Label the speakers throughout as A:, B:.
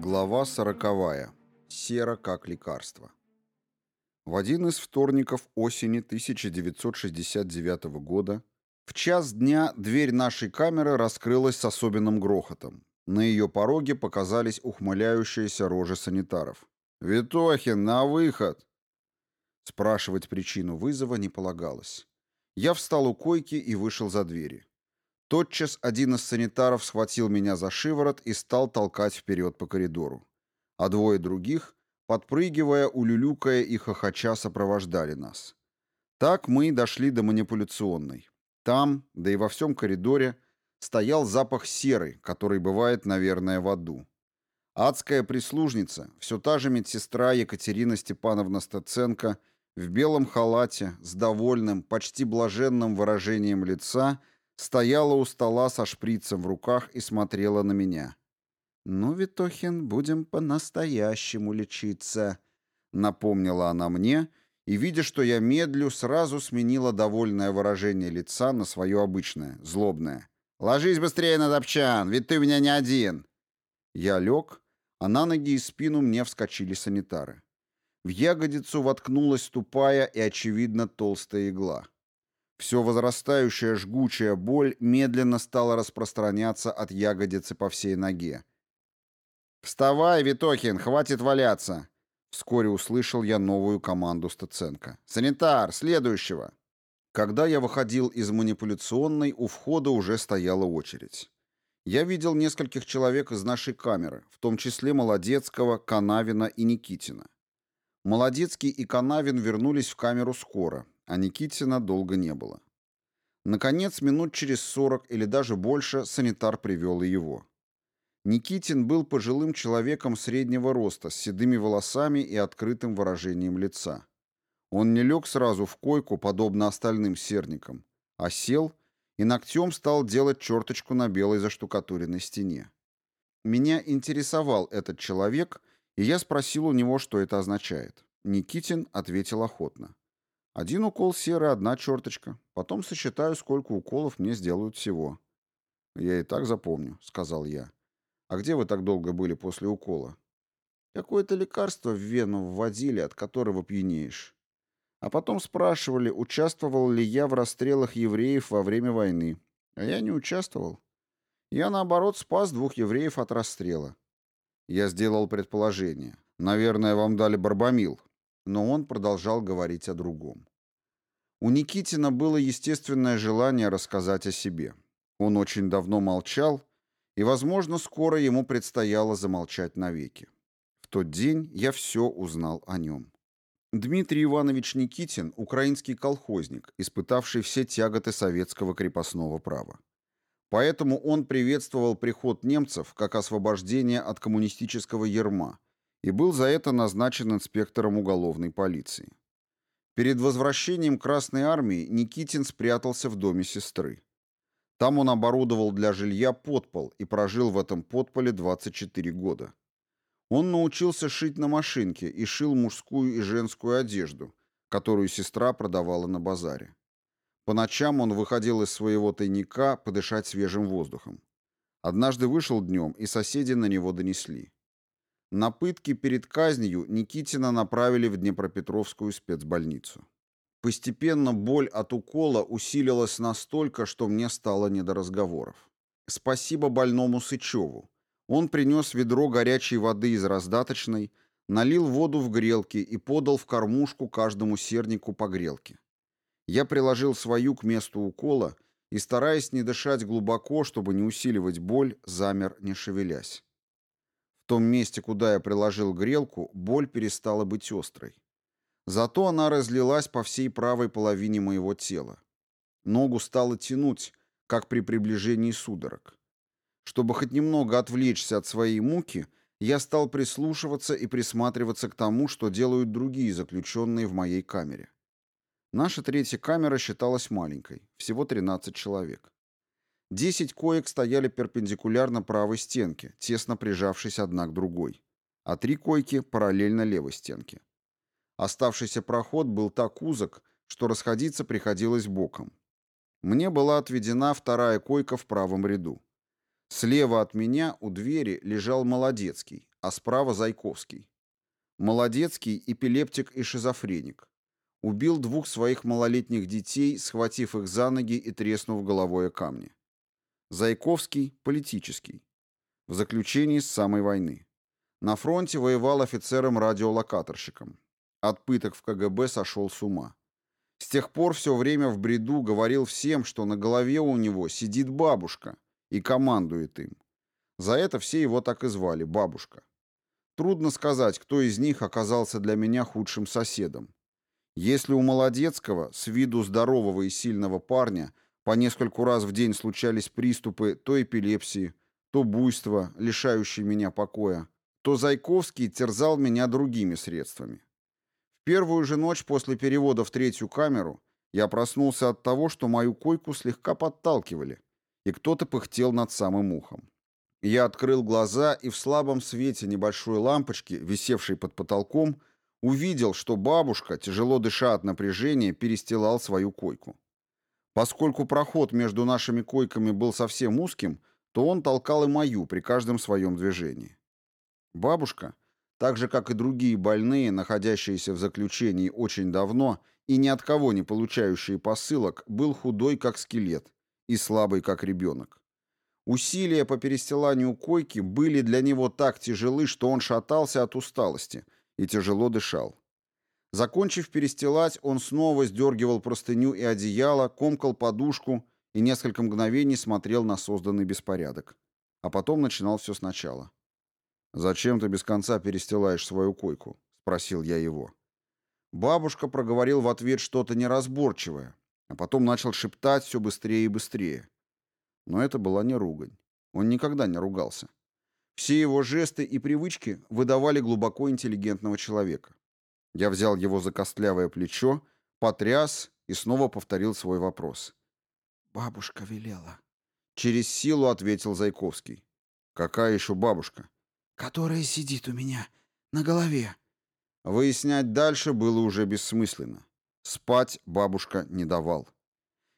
A: Глава сороковая. Сера как лекарство. В один из вторников осени 1969 года в час дня дверь нашей камеры раскрылась с особенным грохотом. На ее пороге показались ухмыляющиеся рожи санитаров. «Витохин, на выход!» Спрашивать причину вызова не полагалось. Я встал у койки и вышел за двери. Тотчас один из санитаров схватил меня за шиворот и стал толкать вперед по коридору. А двое других, подпрыгивая, улюлюкая и хохоча, сопровождали нас. Так мы дошли до манипуляционной. Там, да и во всем коридоре, стоял запах серы, который бывает, наверное, в аду. Адская прислужница, все та же медсестра Екатерина Степановна Стаценко, в белом халате, с довольным, почти блаженным выражением лица – стояла у стола со шприцем в руках и смотрела на меня. «Ну, Витохин, будем по-настоящему лечиться», — напомнила она мне, и, видя, что я медлю, сразу сменила довольное выражение лица на свое обычное, злобное. «Ложись быстрее на топчан, ведь ты у меня не один!» Я лег, а на ноги и спину мне вскочили санитары. В ягодицу воткнулась тупая и, очевидно, толстая игла. Все возрастающая жгучая боль медленно стала распространяться от ягодицы по всей ноге. «Вставай, Витохин, хватит валяться!» Вскоре услышал я новую команду Стаценко. «Санитар, следующего!» Когда я выходил из манипуляционной, у входа уже стояла очередь. Я видел нескольких человек из нашей камеры, в том числе Молодецкого, Канавина и Никитина. Молодецкий и Канавин вернулись в камеру скоро, а Никитина долго не было. Наконец, минут через сорок или даже больше, санитар привел и его. Никитин был пожилым человеком среднего роста, с седыми волосами и открытым выражением лица. Он не лег сразу в койку, подобно остальным серникам, а сел и ногтем стал делать черточку на белой заштукатуренной стене. Меня интересовал этот человек, и я спросил у него, что это означает. Никитин ответил охотно. Один укол серы, одна черточка. Потом сосчитаю, сколько уколов мне сделают всего. Я и так запомню, сказал я. А где вы так долго были после укола? Какое-то лекарство в вену вводили, от которого пьянеешь. А потом спрашивали, участвовал ли я в расстрелах евреев во время войны. А я не участвовал. Я, наоборот, спас двух евреев от расстрела. Я сделал предположение. Наверное, вам дали барбамил. Но он продолжал говорить о другом. У Никитина было естественное желание рассказать о себе. Он очень давно молчал, и, возможно, скоро ему предстояло замолчать навеки. В тот день я все узнал о нем. Дмитрий Иванович Никитин – украинский колхозник, испытавший все тяготы советского крепостного права. Поэтому он приветствовал приход немцев как освобождение от коммунистического ярма и был за это назначен инспектором уголовной полиции. Перед возвращением Красной Армии Никитин спрятался в доме сестры. Там он оборудовал для жилья подпол и прожил в этом подполе 24 года. Он научился шить на машинке и шил мужскую и женскую одежду, которую сестра продавала на базаре. По ночам он выходил из своего тайника подышать свежим воздухом. Однажды вышел днем, и соседи на него донесли. На пытки перед казнью Никитина направили в Днепропетровскую спецбольницу. Постепенно боль от укола усилилась настолько, что мне стало не до разговоров. Спасибо больному Сычеву. Он принес ведро горячей воды из раздаточной, налил воду в грелки и подал в кормушку каждому сернику по грелке. Я приложил свою к месту укола и, стараясь не дышать глубоко, чтобы не усиливать боль, замер, не шевелясь том месте, куда я приложил грелку, боль перестала быть острой. Зато она разлилась по всей правой половине моего тела. Ногу стало тянуть, как при приближении судорог. Чтобы хоть немного отвлечься от своей муки, я стал прислушиваться и присматриваться к тому, что делают другие заключенные в моей камере. Наша третья камера считалась маленькой, всего 13 человек. Десять коек стояли перпендикулярно правой стенке, тесно прижавшись одна к другой, а три койки параллельно левой стенке. Оставшийся проход был так узок, что расходиться приходилось боком. Мне была отведена вторая койка в правом ряду. Слева от меня у двери лежал Молодецкий, а справа Зайковский. Молодецкий – эпилептик и шизофреник. Убил двух своих малолетних детей, схватив их за ноги и треснув головой о камни. Зайковский – политический. В заключении с самой войны. На фронте воевал офицером-радиолокаторщиком. От пыток в КГБ сошел с ума. С тех пор все время в бреду говорил всем, что на голове у него сидит бабушка и командует им. За это все его так и звали – бабушка. Трудно сказать, кто из них оказался для меня худшим соседом. Если у Молодецкого, с виду здорового и сильного парня, по нескольку раз в день случались приступы то эпилепсии, то буйства, лишающие меня покоя, то Зайковский терзал меня другими средствами. В первую же ночь после перевода в третью камеру я проснулся от того, что мою койку слегка подталкивали, и кто-то пыхтел над самым ухом. Я открыл глаза и в слабом свете небольшой лампочки, висевшей под потолком, увидел, что бабушка, тяжело дыша от напряжения, перестилал свою койку. Поскольку проход между нашими койками был совсем узким, то он толкал и мою при каждом своем движении. Бабушка, так же как и другие больные, находящиеся в заключении очень давно и ни от кого не получающие посылок, был худой как скелет и слабый как ребенок. Усилия по перестиланию койки были для него так тяжелы, что он шатался от усталости и тяжело дышал. Закончив перестилать, он снова сдергивал простыню и одеяло, комкал подушку и несколько мгновений смотрел на созданный беспорядок. А потом начинал все сначала. «Зачем ты без конца перестилаешь свою койку?» — спросил я его. Бабушка проговорил в ответ что-то неразборчивое, а потом начал шептать все быстрее и быстрее. Но это была не ругань. Он никогда не ругался. Все его жесты и привычки выдавали глубоко интеллигентного человека. Я взял его за костлявое плечо, потряс и снова повторил свой вопрос. «Бабушка велела». Через силу ответил Зайковский. «Какая еще бабушка?» «Которая сидит у меня на голове». Выяснять дальше было уже бессмысленно. Спать бабушка не давал.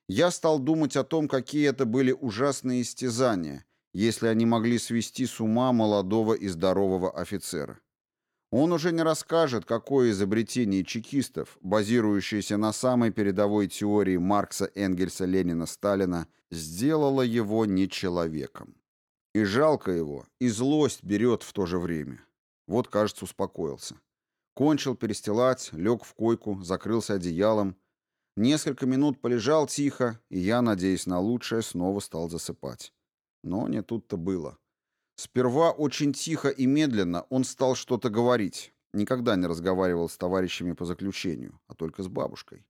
A: Я стал думать о том, какие это были ужасные истязания, если они могли свести с ума молодого и здорового офицера. Он уже не расскажет, какое изобретение чекистов, базирующееся на самой передовой теории Маркса, Энгельса, Ленина, Сталина, сделало его не человеком. И жалко его, и злость берет в то же время. Вот, кажется, успокоился. Кончил перестилать, лег в койку, закрылся одеялом, Несколько минут полежал тихо, и я, надеясь на лучшее, снова стал засыпать. Но не тут-то было. Сперва очень тихо и медленно он стал что-то говорить. Никогда не разговаривал с товарищами по заключению, а только с бабушкой.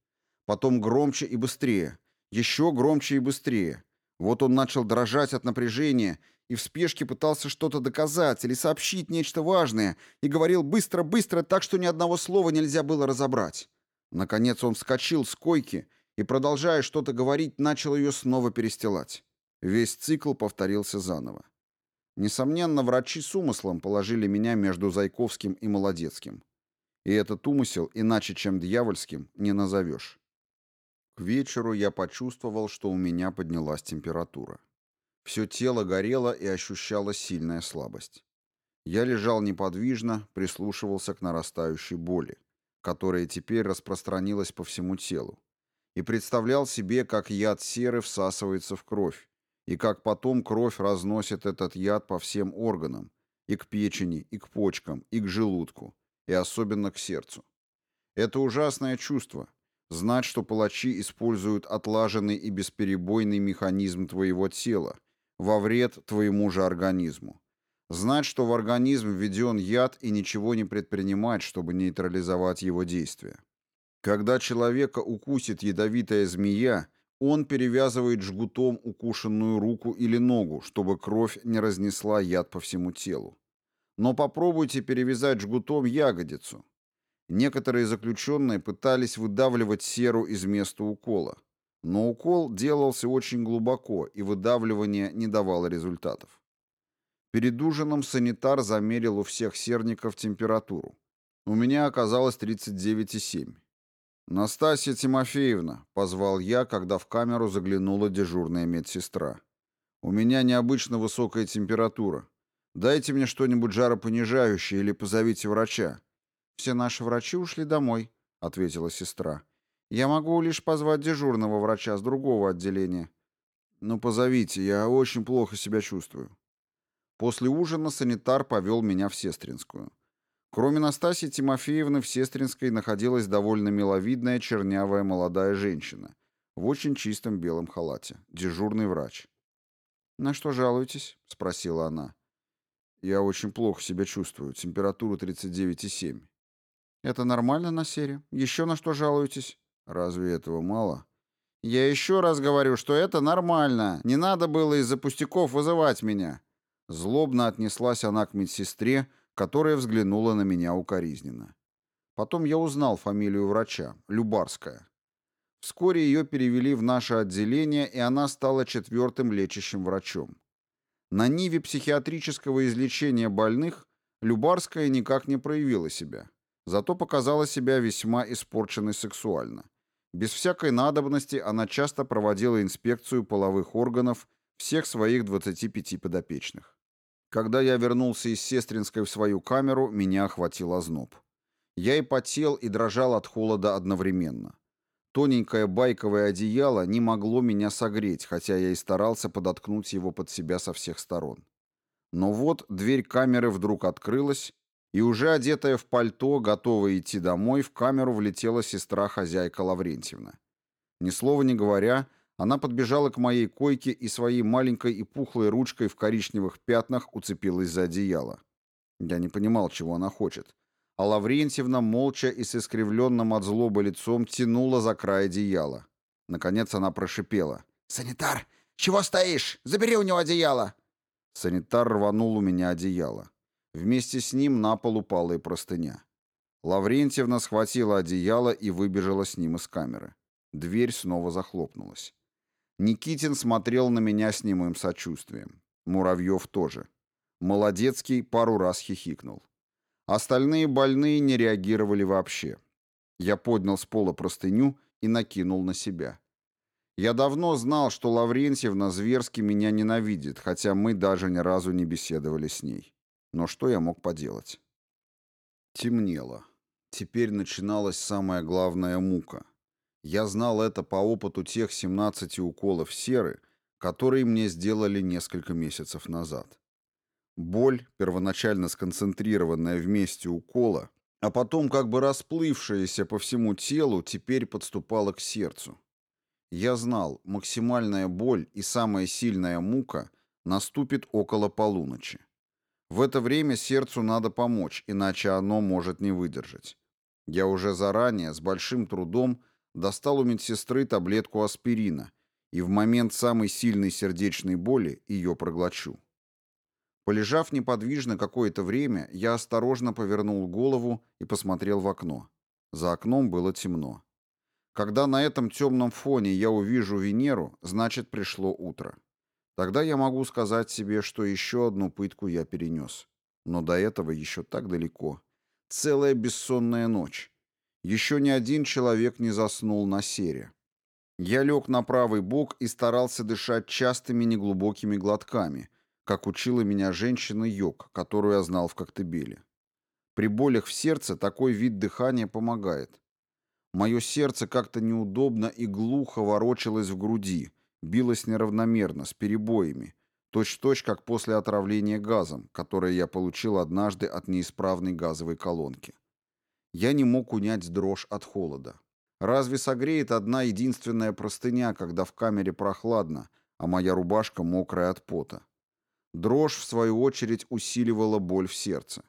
A: Потом громче и быстрее. Еще громче и быстрее. Вот он начал дрожать от напряжения и в спешке пытался что-то доказать или сообщить нечто важное и говорил быстро-быстро так, что ни одного слова нельзя было разобрать. Наконец он вскочил с койки и, продолжая что-то говорить, начал ее снова перестилать. Весь цикл повторился заново. Несомненно, врачи с умыслом положили меня между Зайковским и Молодецким. И этот умысел, иначе чем дьявольским, не назовешь. К вечеру я почувствовал, что у меня поднялась температура. Все тело горело и ощущала сильная слабость. Я лежал неподвижно, прислушивался к нарастающей боли которая теперь распространилась по всему телу, и представлял себе, как яд серы всасывается в кровь, и как потом кровь разносит этот яд по всем органам, и к печени, и к почкам, и к желудку, и особенно к сердцу. Это ужасное чувство — знать, что палачи используют отлаженный и бесперебойный механизм твоего тела во вред твоему же организму, Знать, что в организм введен яд и ничего не предпринимать, чтобы нейтрализовать его действие. Когда человека укусит ядовитая змея, он перевязывает жгутом укушенную руку или ногу, чтобы кровь не разнесла яд по всему телу. Но попробуйте перевязать жгутом ягодицу. Некоторые заключенные пытались выдавливать серу из места укола. Но укол делался очень глубоко, и выдавливание не давало результатов. Перед ужином санитар замерил у всех серников температуру. У меня оказалось 39,7. «Настасья Тимофеевна», — позвал я, когда в камеру заглянула дежурная медсестра. «У меня необычно высокая температура. Дайте мне что-нибудь жаропонижающее или позовите врача».
B: «Все наши врачи ушли домой», — ответила сестра. «Я могу лишь позвать дежурного врача с другого отделения».
A: «Ну, позовите, я очень плохо себя чувствую». После ужина санитар повел меня в Сестринскую. Кроме Настасьи Тимофеевны в Сестринской находилась довольно миловидная чернявая молодая женщина в очень чистом белом халате, дежурный врач.
B: «На что жалуетесь?» — спросила она.
A: «Я очень плохо себя чувствую. Температура 39,7».
B: «Это нормально на сере? Еще на что жалуетесь?»
A: «Разве этого мало?»
B: «Я еще раз говорю, что это нормально. Не надо было из-за пустяков вызывать меня».
A: Злобно отнеслась она к медсестре, которая взглянула на меня укоризненно. Потом я узнал фамилию врача — Любарская. Вскоре ее перевели в наше отделение, и она стала четвертым лечащим врачом. На ниве психиатрического излечения больных Любарская никак не проявила себя, зато показала себя весьма испорченной сексуально. Без всякой надобности она часто проводила инспекцию половых органов всех своих 25 подопечных. Когда я вернулся из Сестринской в свою камеру, меня охватил озноб. Я и потел, и дрожал от холода одновременно. Тоненькое байковое одеяло не могло меня согреть, хотя я и старался подоткнуть его под себя со всех сторон. Но вот дверь камеры вдруг открылась, и уже одетая в пальто, готовая идти домой, в камеру влетела сестра-хозяйка Лаврентьевна. Ни слова не говоря, она подбежала к моей койке и своей маленькой и пухлой ручкой в коричневых пятнах уцепилась за одеяло. Я не понимал, чего она хочет а Лаврентьевна молча и с искривленным от злобы лицом тянула за край одеяла. Наконец она прошипела.
C: «Санитар, чего стоишь? Забери у него одеяло!»
A: Санитар рванул у меня одеяло. Вместе с ним на пол упала и простыня. Лаврентьевна схватила одеяло и выбежала с ним из камеры. Дверь снова захлопнулась. Никитин смотрел на меня с немым сочувствием. Муравьев тоже. Молодецкий пару раз хихикнул. Остальные больные не реагировали вообще. Я поднял с пола простыню и накинул на себя. Я давно знал, что Лаврентьевна зверски меня ненавидит, хотя мы даже ни разу не беседовали с ней. Но что я мог поделать? Темнело. Теперь начиналась самая главная мука. Я знал это по опыту тех 17 уколов серы, которые мне сделали несколько месяцев назад. Боль, первоначально сконцентрированная в месте укола, а потом как бы расплывшаяся по всему телу, теперь подступала к сердцу. Я знал, максимальная боль и самая сильная мука наступит около полуночи. В это время сердцу надо помочь, иначе оно может не выдержать. Я уже заранее, с большим трудом, достал у медсестры таблетку аспирина, и в момент самой сильной сердечной боли ее проглочу. Полежав неподвижно какое-то время, я осторожно повернул голову и посмотрел в окно. За окном было темно. Когда на этом темном фоне я увижу Венеру, значит пришло утро. Тогда я могу сказать себе, что еще одну пытку я перенес. Но до этого еще так далеко. Целая бессонная ночь. Еще ни один человек не заснул на сере. Я лег на правый бок и старался дышать частыми неглубокими глотками – как учила меня женщина-йог, которую я знал в Коктебеле. При болях в сердце такой вид дыхания помогает. Мое сердце как-то неудобно и глухо ворочалось в груди, билось неравномерно, с перебоями, точь-в-точь, -точь, как после отравления газом, которое я получил однажды от неисправной газовой колонки. Я не мог унять дрожь от холода. Разве согреет одна единственная простыня, когда в камере прохладно, а моя рубашка мокрая от пота? Дрожь, в свою очередь, усиливала боль в сердце.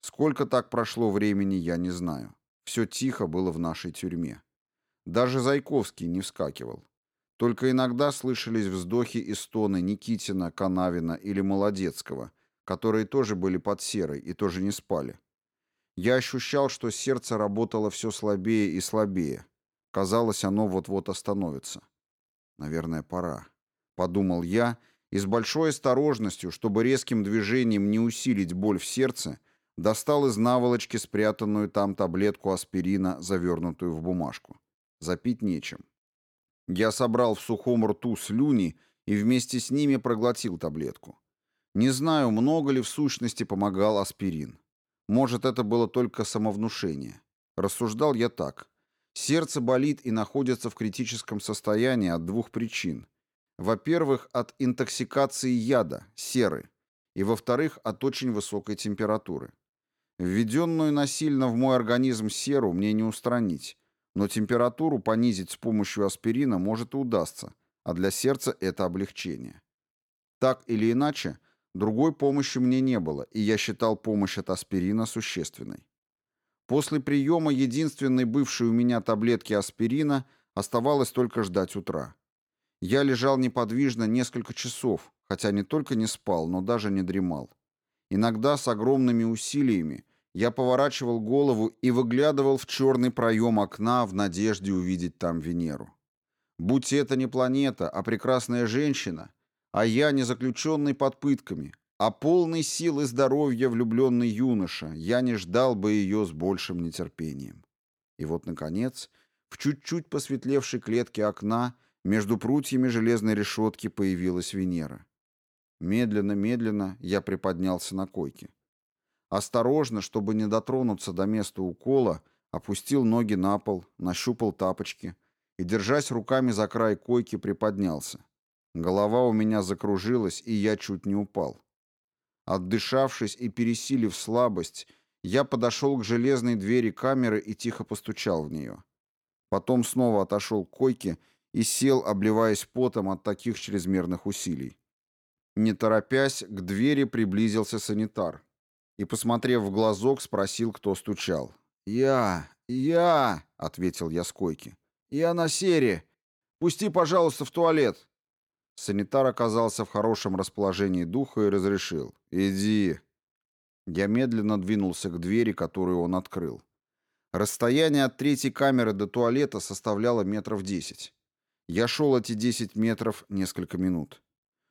A: Сколько так прошло времени, я не знаю. Все тихо было в нашей тюрьме. Даже Зайковский не вскакивал. Только иногда слышались вздохи и стоны Никитина, Канавина или Молодецкого, которые тоже были под серой и тоже не спали. Я ощущал, что сердце работало все слабее и слабее. Казалось, оно вот-вот остановится. «Наверное, пора», — подумал я, — и с большой осторожностью, чтобы резким движением не усилить боль в сердце, достал из наволочки спрятанную там таблетку аспирина, завернутую в бумажку. Запить нечем. Я собрал в сухом рту слюни и вместе с ними проглотил таблетку. Не знаю, много ли в сущности помогал аспирин. Может, это было только самовнушение. Рассуждал я так. Сердце болит и находится в критическом состоянии от двух причин. Во-первых, от интоксикации яда, серы, и во-вторых, от очень высокой температуры. Введенную насильно в мой организм серу мне не устранить, но температуру понизить с помощью аспирина может и удастся, а для сердца это облегчение. Так или иначе, другой помощи мне не было, и я считал помощь от аспирина существенной. После приема единственной бывшей у меня таблетки аспирина оставалось только ждать утра. Я лежал неподвижно несколько часов, хотя не только не спал, но даже не дремал. Иногда с огромными усилиями я поворачивал голову и выглядывал в черный проем окна в надежде увидеть там Венеру. Будь это не планета, а прекрасная женщина, а я не заключенный под пытками, а полный сил и здоровья влюбленный юноша, я не ждал бы ее с большим нетерпением. И вот, наконец, в чуть-чуть посветлевшей клетке окна между прутьями железной решетки появилась Венера. Медленно-медленно я приподнялся на койке. Осторожно, чтобы не дотронуться до места укола, опустил ноги на пол, нащупал тапочки и, держась руками за край койки, приподнялся. Голова у меня закружилась, и я чуть не упал. Отдышавшись и пересилив слабость, я подошел к железной двери камеры и тихо постучал в нее. Потом снова отошел к койке и сел, обливаясь потом от таких чрезмерных усилий. Не торопясь, к двери приблизился санитар и, посмотрев в глазок, спросил, кто стучал.
B: «Я, я», — ответил я с койки. «Я на сере. Пусти, пожалуйста, в туалет».
A: Санитар оказался в хорошем расположении духа и разрешил. «Иди». Я медленно двинулся к двери, которую он открыл. Расстояние от третьей камеры до туалета составляло метров десять. Я шел эти десять метров несколько минут.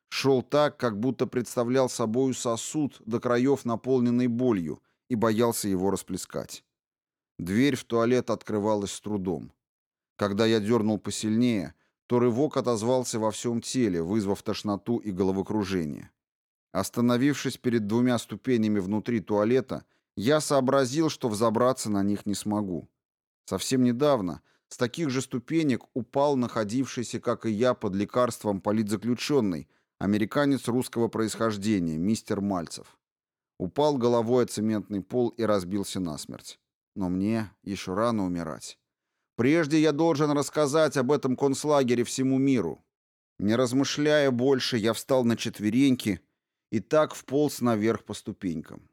A: Шел так, как будто представлял собою сосуд до краев, наполненный болью, и боялся его расплескать. Дверь в туалет открывалась с трудом. Когда я дернул посильнее, то рывок отозвался во всем теле, вызвав тошноту и головокружение. Остановившись перед двумя ступенями внутри туалета, я сообразил, что взобраться на них не смогу. Совсем недавно с таких же ступенек упал находившийся, как и я, под лекарством политзаключенный, американец русского происхождения, мистер Мальцев. Упал головой о цементный пол и разбился насмерть. Но мне еще рано умирать. Прежде я должен рассказать об этом концлагере всему миру. Не размышляя больше, я встал на четвереньки и так вполз наверх по ступенькам.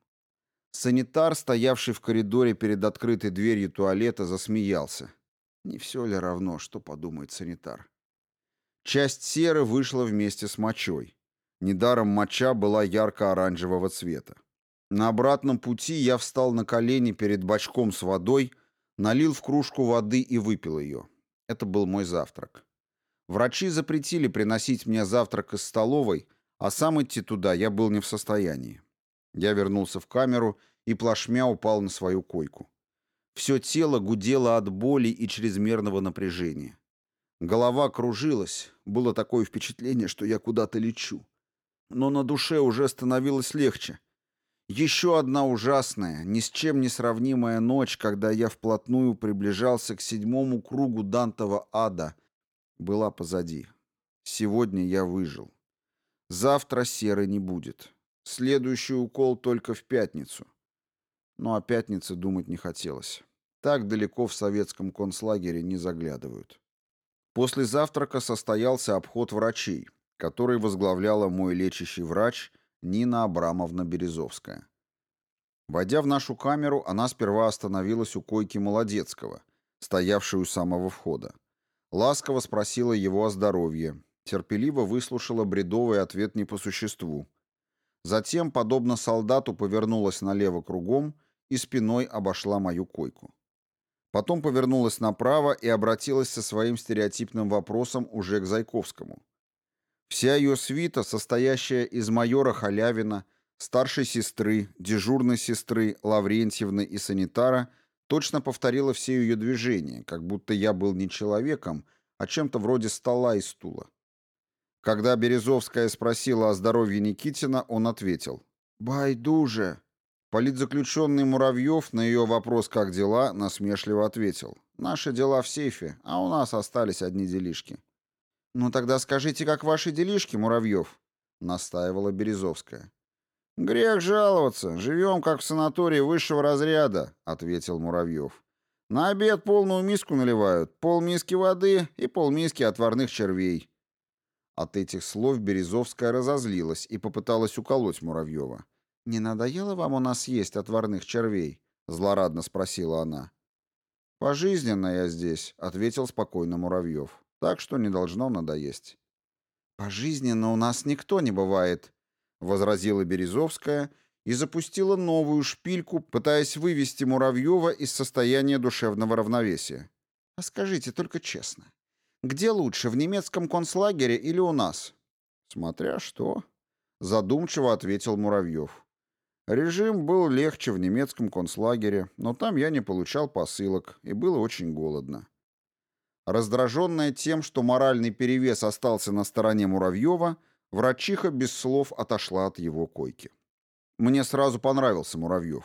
A: Санитар, стоявший в коридоре перед открытой дверью туалета, засмеялся. Не все ли равно, что подумает санитар? Часть серы вышла вместе с мочой. Недаром моча была ярко-оранжевого цвета. На обратном пути я встал на колени перед бачком с водой, Налил в кружку воды и выпил ее. Это был мой завтрак. Врачи запретили приносить мне завтрак из столовой, а сам идти туда я был не в состоянии. Я вернулся в камеру и плашмя упал на свою койку. Все тело гудело от боли и чрезмерного напряжения. Голова кружилась, было такое впечатление, что я куда-то лечу. Но на душе уже становилось легче. Еще одна ужасная, ни с чем не сравнимая ночь, когда я вплотную приближался к седьмому кругу Дантова ада, была позади. Сегодня я выжил. Завтра серы не будет. Следующий укол только в пятницу. Но о пятнице думать не хотелось. Так далеко в советском концлагере не заглядывают. После завтрака состоялся обход врачей, который возглавляла мой лечащий врач – Нина Абрамовна Березовская. Войдя в нашу камеру, она сперва остановилась у койки Молодецкого, стоявшей у самого входа. Ласково спросила его о здоровье, терпеливо выслушала бредовый ответ не по существу. Затем, подобно солдату, повернулась налево кругом и спиной обошла мою койку. Потом повернулась направо и обратилась со своим стереотипным вопросом уже к Зайковскому. Вся ее свита, состоящая из майора Халявина, старшей сестры, дежурной сестры, Лаврентьевны и санитара, точно повторила все ее движения, как будто я был не человеком, а чем-то вроде стола и стула. Когда Березовская спросила о здоровье Никитина, он ответил.
B: «Байдуже».
A: Политзаключенный Муравьев на ее вопрос «как дела?» насмешливо ответил. «Наши дела в сейфе, а у нас остались одни делишки».
B: «Ну тогда скажите, как ваши делишки, Муравьев?»
A: — настаивала Березовская.
B: «Грех жаловаться. Живем, как в санатории высшего разряда», — ответил Муравьев. «На обед полную миску наливают, полмиски воды и полмиски отварных червей».
A: От этих слов Березовская разозлилась и попыталась уколоть Муравьева.
B: «Не надоело вам у нас есть отварных червей?» — злорадно спросила она.
A: «Пожизненно я здесь», — ответил спокойно Муравьев. «Так что не должно надоесть».
B: «Пожизненно у нас никто не бывает», — возразила Березовская и запустила новую шпильку, пытаясь вывести Муравьева из состояния душевного равновесия. «А скажите только честно, где лучше, в немецком концлагере или у нас?»
A: «Смотря что», — задумчиво ответил Муравьев. Режим был легче в немецком концлагере, но там я не получал посылок, и было очень голодно. Раздраженная тем, что моральный перевес остался на стороне Муравьева, врачиха без слов отошла от его койки. Мне сразу понравился Муравьев.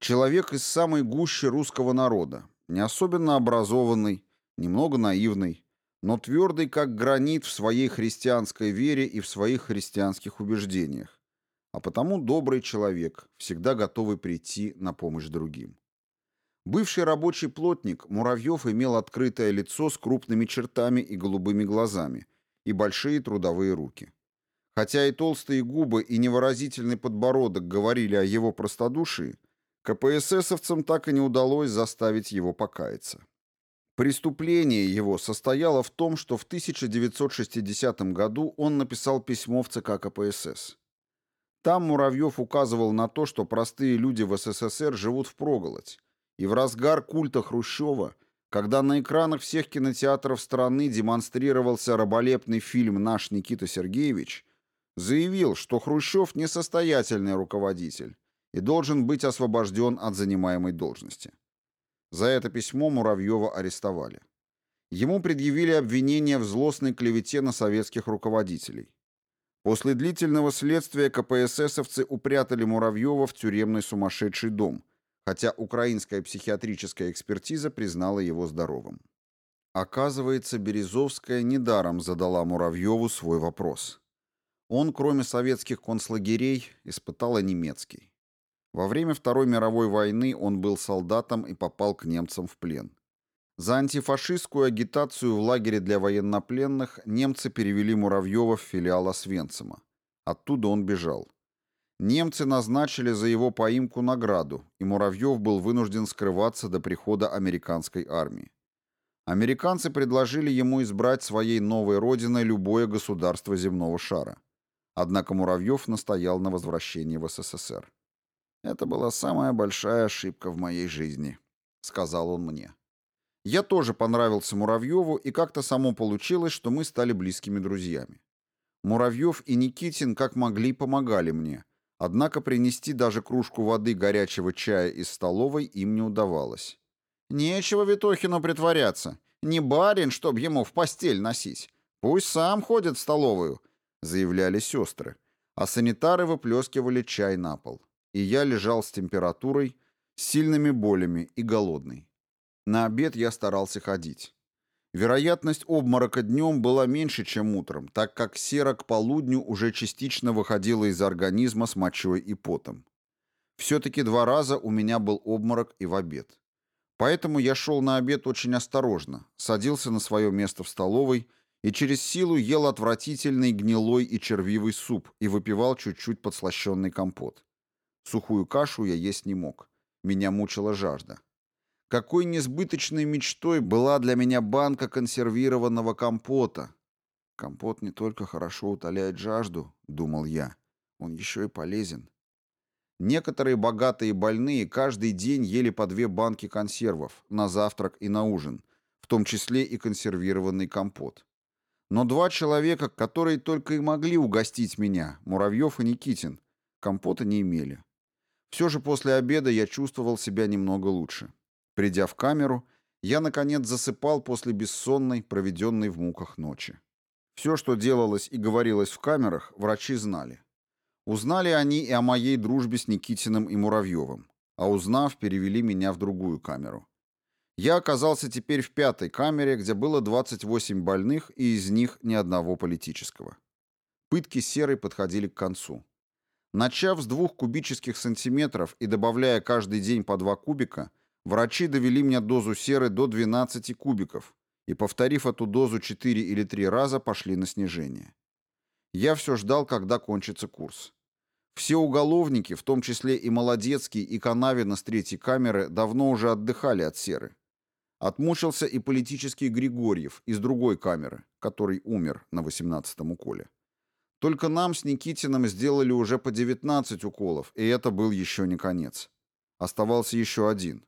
A: Человек из самой гущи русского народа, не особенно образованный, немного наивный, но твердый как гранит в своей христианской вере и в своих христианских убеждениях а потому добрый человек, всегда готовый прийти на помощь другим. Бывший рабочий плотник Муравьев имел открытое лицо с крупными чертами и голубыми глазами и большие трудовые руки. Хотя и толстые губы, и невыразительный подбородок говорили о его простодушии, КПССовцам так и не удалось заставить его покаяться. Преступление его состояло в том, что в 1960 году он написал письмо в ЦК КПСС. Там Муравьев указывал на то, что простые люди в СССР живут впроголодь. И в разгар культа Хрущева, когда на экранах всех кинотеатров страны демонстрировался раболепный фильм «Наш Никита Сергеевич», заявил, что Хрущев несостоятельный руководитель и должен быть освобожден от занимаемой должности. За это письмо Муравьева арестовали. Ему предъявили обвинение в злостной клевете на советских руководителей. После длительного следствия КПССовцы упрятали Муравьева в тюремный сумасшедший дом, хотя украинская психиатрическая экспертиза признала его здоровым. Оказывается, Березовская недаром задала Муравьеву свой вопрос. Он, кроме советских концлагерей, испытал и немецкий. Во время Второй мировой войны он был солдатом и попал к немцам в плен. За антифашистскую агитацию в лагере для военнопленных немцы перевели Муравьева в филиал Освенцима. Оттуда он бежал. Немцы назначили за его поимку награду, и Муравьев был вынужден скрываться до прихода американской армии. Американцы предложили ему избрать своей новой родиной любое государство земного шара. Однако Муравьев настоял на возвращении в СССР. «Это была самая большая ошибка в моей жизни», — сказал он мне. Я тоже понравился Муравьеву, и как-то само получилось, что мы стали близкими друзьями. Муравьев и Никитин как могли помогали мне, однако принести даже кружку воды горячего чая из столовой им не удавалось. «Нечего Витохину притворяться. Не барин, чтоб ему в постель носить. Пусть сам ходит в столовую», — заявляли сестры. А санитары выплескивали чай на пол. И я лежал с температурой, сильными болями и голодный. На обед я старался ходить. Вероятность обморока днем была меньше, чем утром, так как сера к полудню уже частично выходила из организма с мочой и потом. Все-таки два раза у меня был обморок и в обед. Поэтому я шел на обед очень осторожно, садился на свое место в столовой и через силу ел отвратительный гнилой и червивый суп и выпивал чуть-чуть подслащенный компот. Сухую кашу я есть не мог. Меня мучила жажда. Какой несбыточной мечтой была для меня банка консервированного компота. Компот не только хорошо утоляет жажду, думал я, он еще и полезен. Некоторые богатые больные каждый день ели по две банки консервов на завтрак и на ужин, в том числе и консервированный компот. Но два человека, которые только и могли угостить меня, Муравьев и Никитин, компота не имели. Все же после обеда я чувствовал себя немного лучше. Придя в камеру, я, наконец, засыпал после бессонной, проведенной в муках ночи. Все, что делалось и говорилось в камерах, врачи знали. Узнали они и о моей дружбе с Никитиным и Муравьевым, а узнав, перевели меня в другую камеру. Я оказался теперь в пятой камере, где было 28 больных, и из них ни одного политического. Пытки серой подходили к концу. Начав с двух кубических сантиметров и добавляя каждый день по два кубика, врачи довели мне дозу серы до 12 кубиков и, повторив эту дозу 4 или 3 раза, пошли на снижение. Я все ждал, когда кончится курс. Все уголовники, в том числе и Молодецкий, и Канавина с третьей камеры, давно уже отдыхали от серы. Отмучился и политический Григорьев из другой камеры, который умер на 18-м уколе. Только нам с Никитиным сделали уже по 19 уколов, и это был еще не конец. Оставался еще один.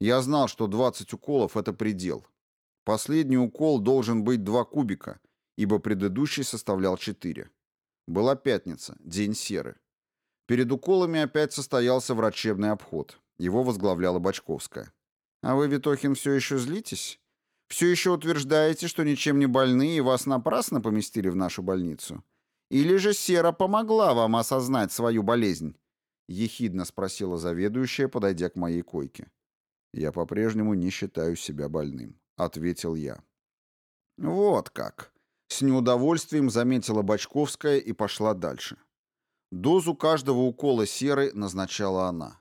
A: Я знал, что 20 уколов — это предел. Последний укол должен быть 2 кубика, ибо предыдущий составлял 4. Была пятница, день серы. Перед уколами опять состоялся врачебный обход. Его возглавляла Бочковская. «А вы, Витохин, все еще злитесь? Все еще утверждаете, что ничем не больны и вас напрасно поместили в нашу больницу? Или же сера помогла вам осознать свою болезнь?» — ехидно спросила заведующая, подойдя к моей койке. «Я по-прежнему не считаю себя больным», — ответил я. «Вот как!» — с неудовольствием заметила Бочковская и пошла дальше. Дозу каждого укола серы назначала она.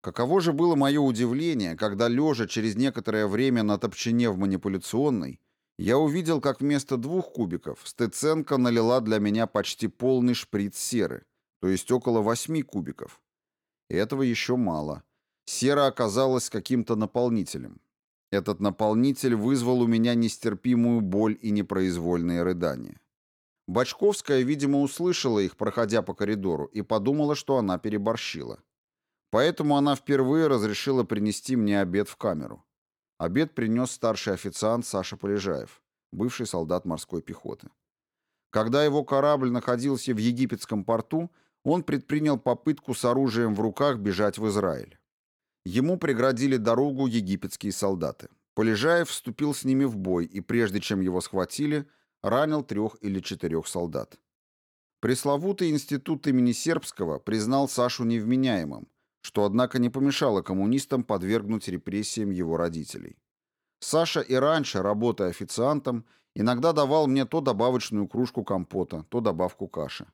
A: Каково же было мое удивление, когда, лежа через некоторое время на топчине в манипуляционной, я увидел, как вместо двух кубиков Стеценко налила для меня почти полный шприц серы, то есть около восьми кубиков. Этого еще мало. Сера оказалась каким-то наполнителем. Этот наполнитель вызвал у меня нестерпимую боль и непроизвольные рыдания. Бочковская, видимо, услышала их, проходя по коридору, и подумала, что она переборщила. Поэтому она впервые разрешила принести мне обед в камеру. Обед принес старший официант Саша Полежаев, бывший солдат морской пехоты. Когда его корабль находился в египетском порту, он предпринял попытку с оружием в руках бежать в Израиль. Ему преградили дорогу египетские солдаты. Полежаев вступил с ними в бой и, прежде чем его схватили, ранил трех или четырех солдат. Пресловутый институт имени Сербского признал Сашу невменяемым, что, однако, не помешало коммунистам подвергнуть репрессиям его родителей. Саша и раньше, работая официантом, иногда давал мне то добавочную кружку компота, то добавку каши.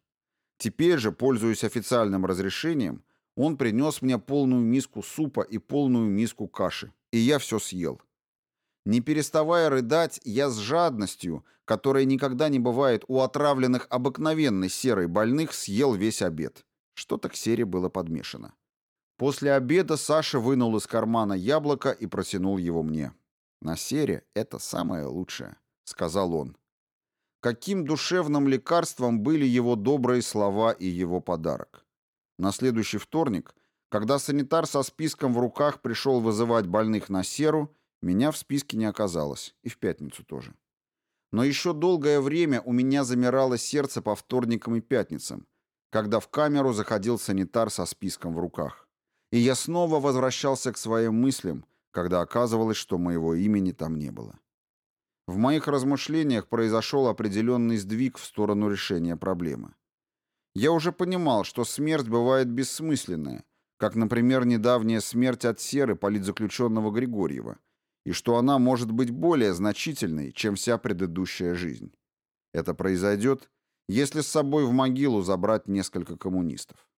A: Теперь же, пользуясь официальным разрешением, он принес мне полную миску супа и полную миску каши, и я все съел. Не переставая рыдать, я с жадностью, которая никогда не бывает у отравленных обыкновенной серой больных, съел весь обед. Что-то к сере было подмешано. После обеда Саша вынул из кармана яблоко и протянул его мне. «На сере это самое лучшее», — сказал он. Каким душевным лекарством были его добрые слова и его подарок. На следующий вторник, когда санитар со списком в руках пришел вызывать больных на серу, меня в списке не оказалось, и в пятницу тоже. Но еще долгое время у меня замирало сердце по вторникам и пятницам, когда в камеру заходил санитар со списком в руках. И я снова возвращался к своим мыслям, когда оказывалось, что моего имени там не было. В моих размышлениях произошел определенный сдвиг в сторону решения проблемы. Я уже понимал, что смерть бывает бессмысленная, как, например, недавняя смерть от серы политзаключенного Григорьева, и что она может быть более значительной, чем вся предыдущая жизнь. Это произойдет, если с собой в могилу забрать несколько коммунистов.